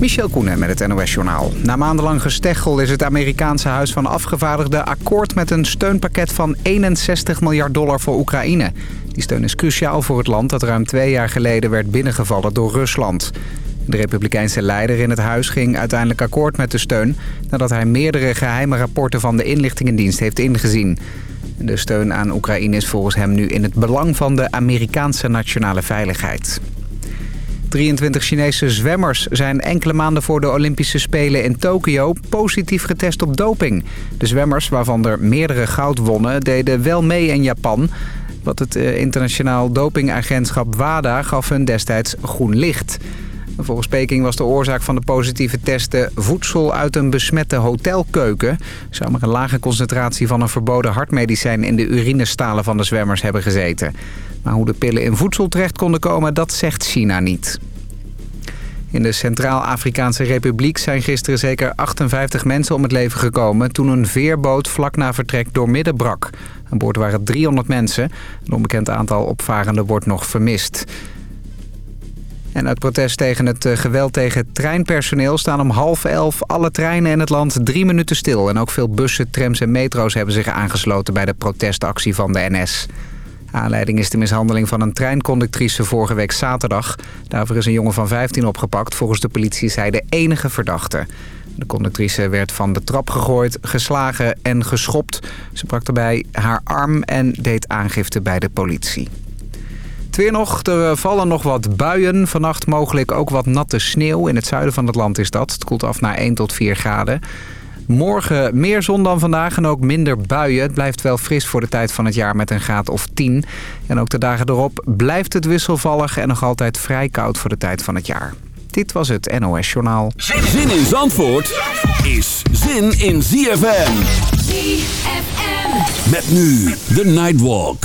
Michel Koenen met het NOS-journaal. Na maandenlang gesteggel is het Amerikaanse Huis van Afgevaardigden akkoord met een steunpakket van 61 miljard dollar voor Oekraïne. Die steun is cruciaal voor het land dat ruim twee jaar geleden werd binnengevallen door Rusland. De republikeinse leider in het huis ging uiteindelijk akkoord met de steun... nadat hij meerdere geheime rapporten van de inlichtingendienst heeft ingezien. De steun aan Oekraïne is volgens hem nu in het belang van de Amerikaanse nationale veiligheid. 23 Chinese zwemmers zijn enkele maanden voor de Olympische Spelen in Tokio positief getest op doping. De zwemmers, waarvan er meerdere goud wonnen, deden wel mee in Japan. Wat het eh, internationaal dopingagentschap WADA gaf hun destijds groen licht. Volgens Peking was de oorzaak van de positieve testen voedsel uit een besmette hotelkeuken. Zou maar een lage concentratie van een verboden hartmedicijn in de urinestalen van de zwemmers hebben gezeten. Maar hoe de pillen in voedsel terecht konden komen, dat zegt China niet. In de Centraal-Afrikaanse Republiek zijn gisteren zeker 58 mensen om het leven gekomen... toen een veerboot vlak na vertrek doormidden brak. Aan boord waren 300 mensen. Een onbekend aantal opvarenden wordt nog vermist. En uit protest tegen het eh, geweld tegen treinpersoneel staan om half elf alle treinen in het land drie minuten stil. En ook veel bussen, trams en metro's hebben zich aangesloten bij de protestactie van de NS. Aanleiding is de mishandeling van een treinconductrice vorige week zaterdag. Daarvoor is een jongen van 15 opgepakt. Volgens de politie is hij de enige verdachte. De conductrice werd van de trap gegooid, geslagen en geschopt. Ze brak daarbij haar arm en deed aangifte bij de politie. Weer nog. Er vallen nog wat buien. Vannacht mogelijk ook wat natte sneeuw. In het zuiden van het land is dat. Het koelt af naar 1 tot 4 graden. Morgen meer zon dan vandaag en ook minder buien. Het blijft wel fris voor de tijd van het jaar met een graad of 10. En ook de dagen erop blijft het wisselvallig en nog altijd vrij koud voor de tijd van het jaar. Dit was het NOS Journaal. Zin in Zandvoort is zin in ZFM. ZFM. Met nu de Nightwalk.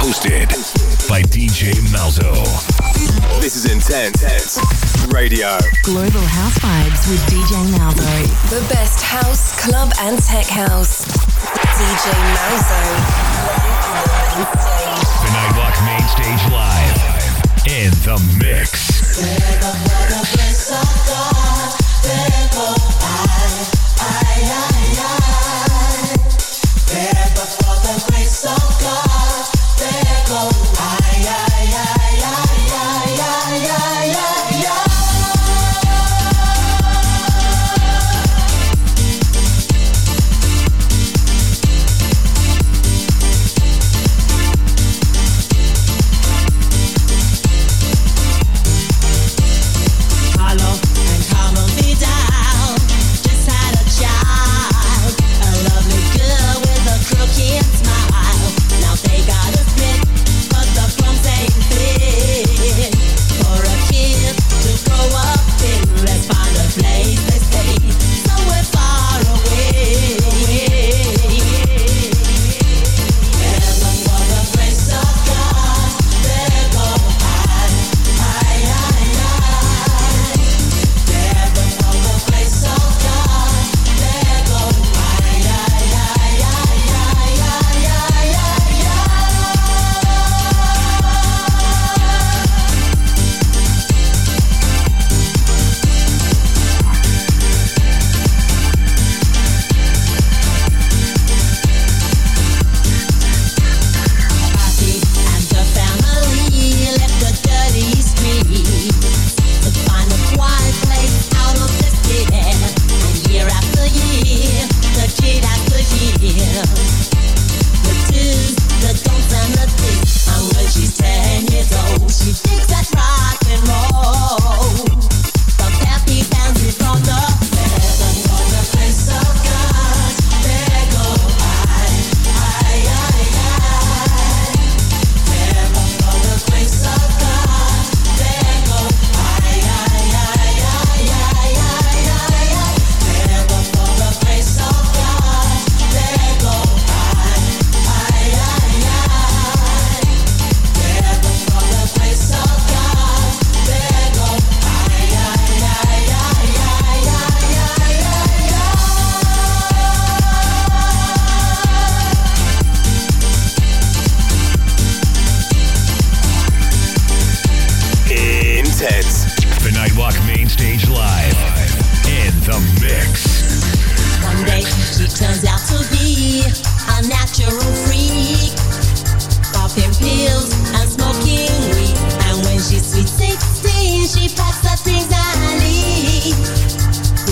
Hosted by DJ Malzo. This is Intense Radio. Global House Vibes with DJ Malzo. The best house, club, and tech house. DJ Malzo. The Nightwalk Main Stage Live. In the mix. So God close. I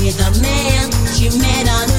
is a man. She met on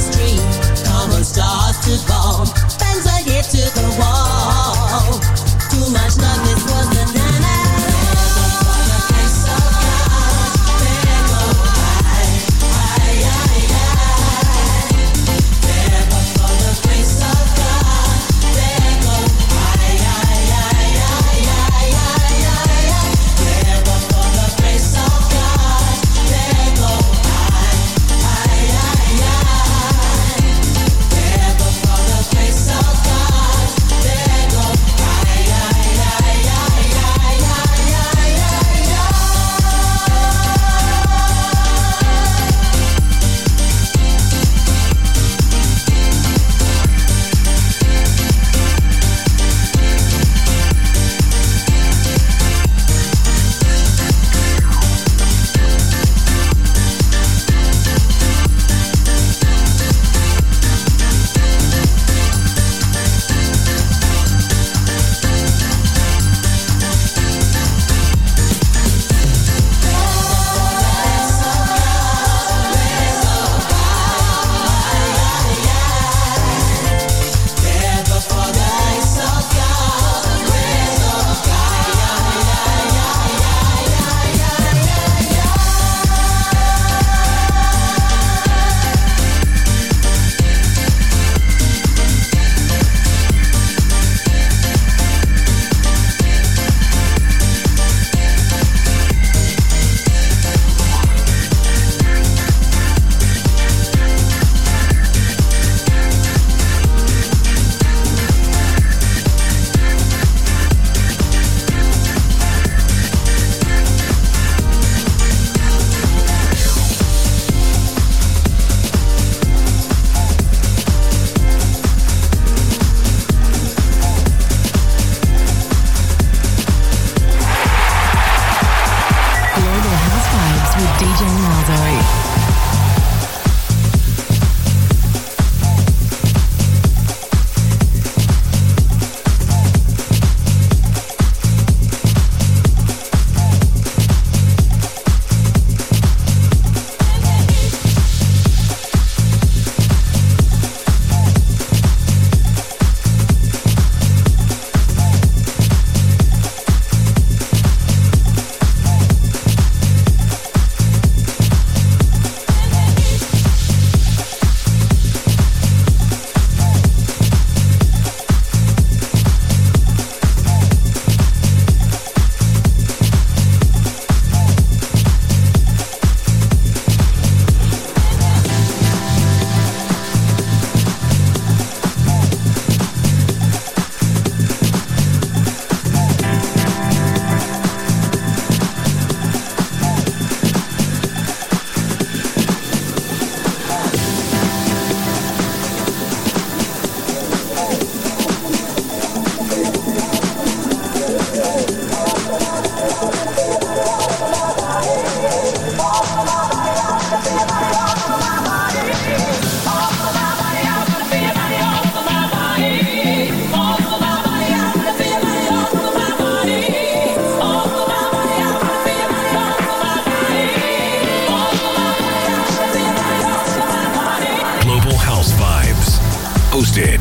hosted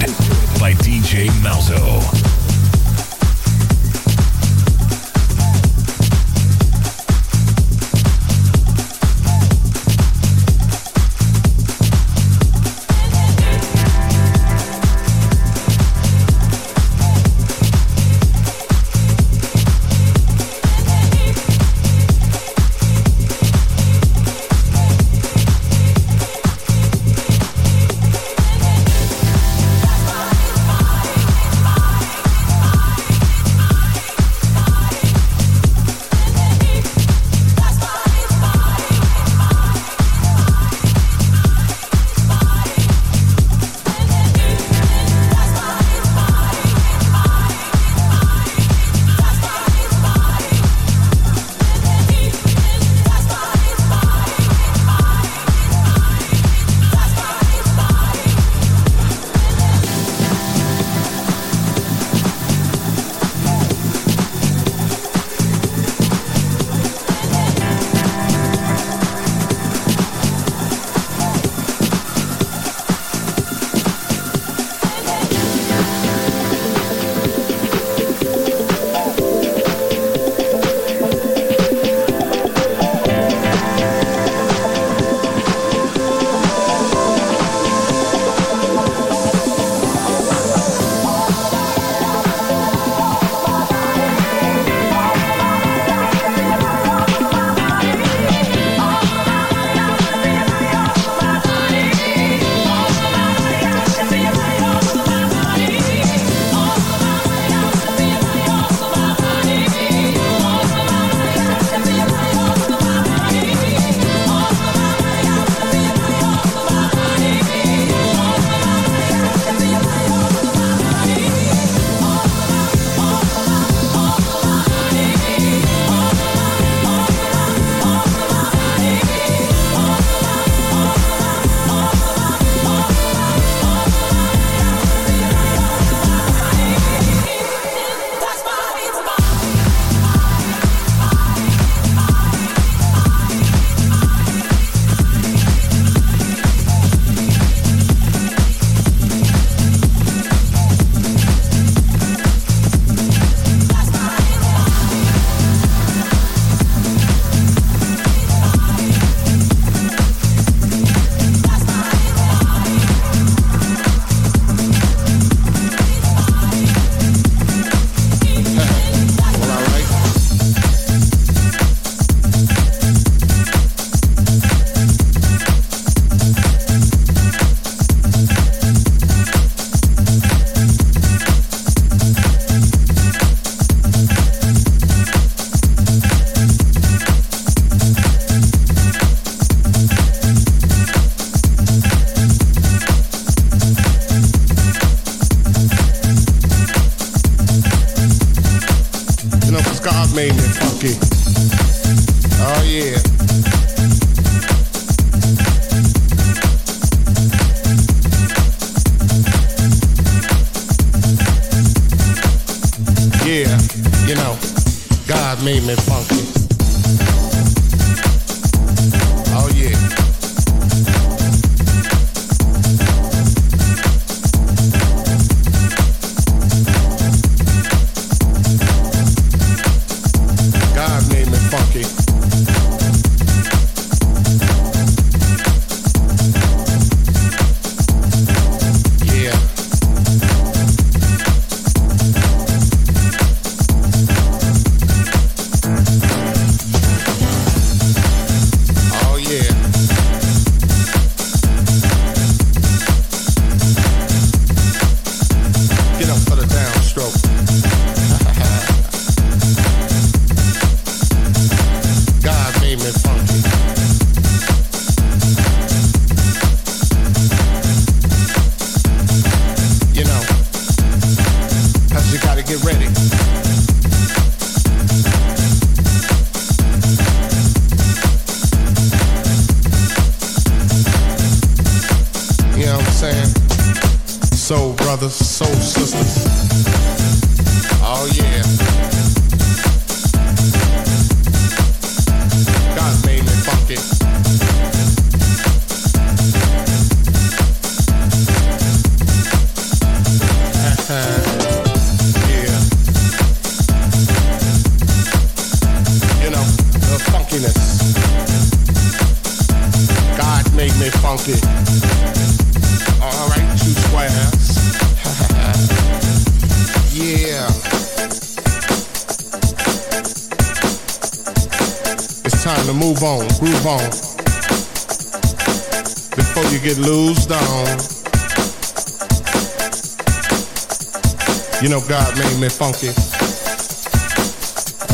by DJ Malzo.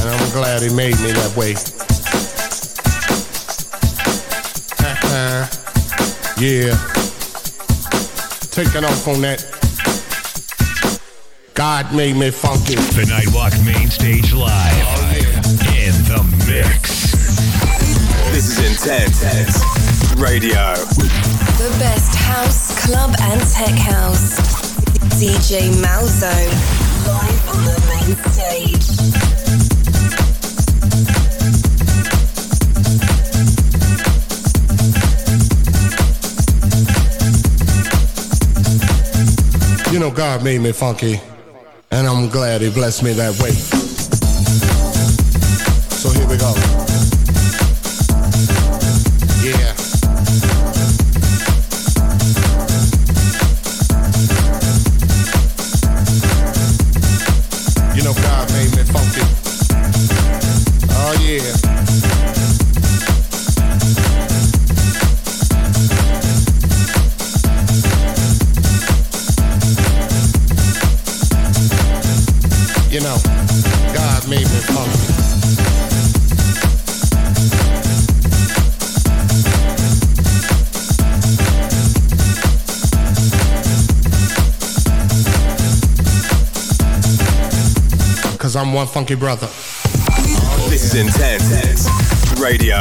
And I'm glad he made me that way. yeah. Taking off on that. God made me funky. The Nightwalk Main Stage Live. Oh, In the mix. This is Intense Radio. The best house, club, and tech house. DJ Malzo. Live on the main You know God made me funky. And I'm glad he blessed me that way. So here we go. I'm one funky brother. This is Intense Radio.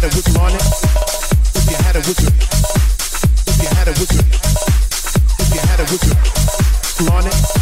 had a whistle it, if you had a whistle, if you had a whistle, if you had a whistle on.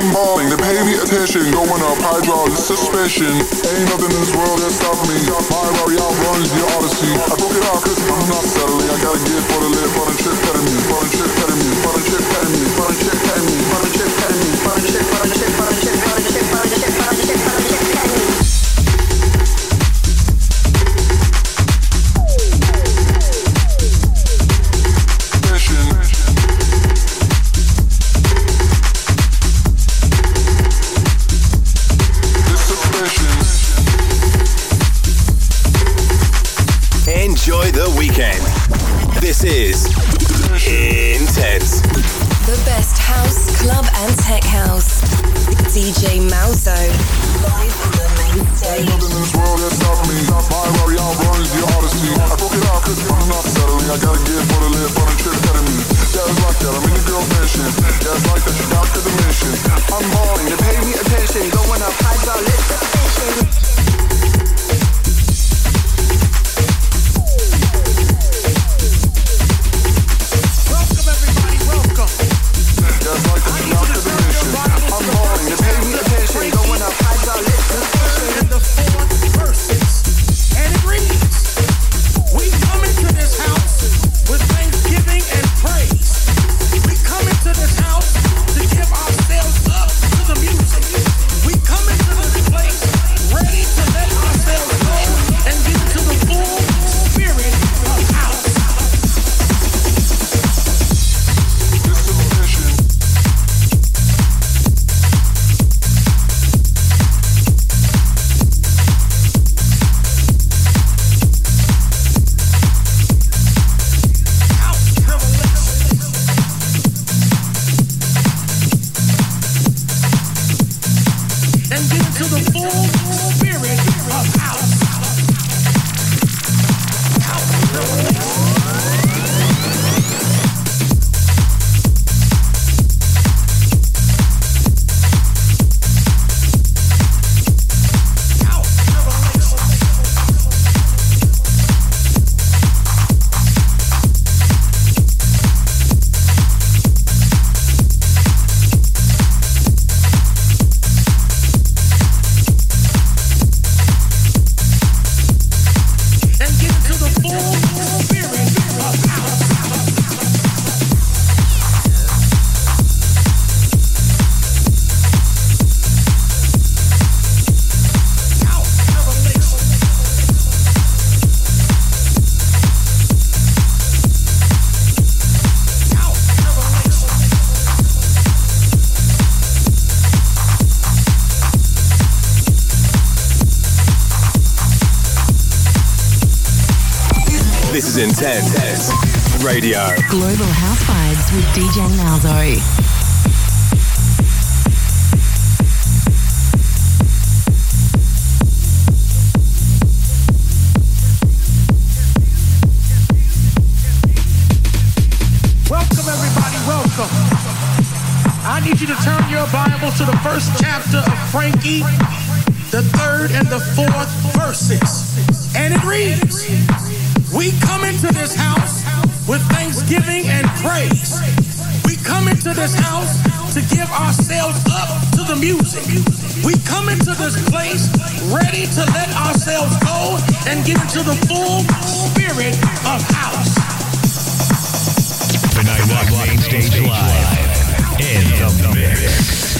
I'm balling. to pay me attention, going up hydraulic suspension. enjoy the weekend. This is Intense. The best house, club, and tech house. DJ Malzo. Live on the main stage. I broke it out I'm not settling. I gotta get for the trip me. Yeah, it's like that. I'm in mansion. Yeah, it's like that. You're to the mission. I'm balling. They pay me attention. Going up high. Attention. Intense Radio. Global House Vibes with DJ Malzo. Welcome, everybody. Welcome. I need you to turn your Bible to the first chapter of Frankie, the third and the fourth verses. And it reads We come into this house with thanksgiving and praise. We come into this house to give ourselves up to the music. We come into this place ready to let ourselves go and get into the full spirit of house. The Nightwalk Main Stage Live in the mix.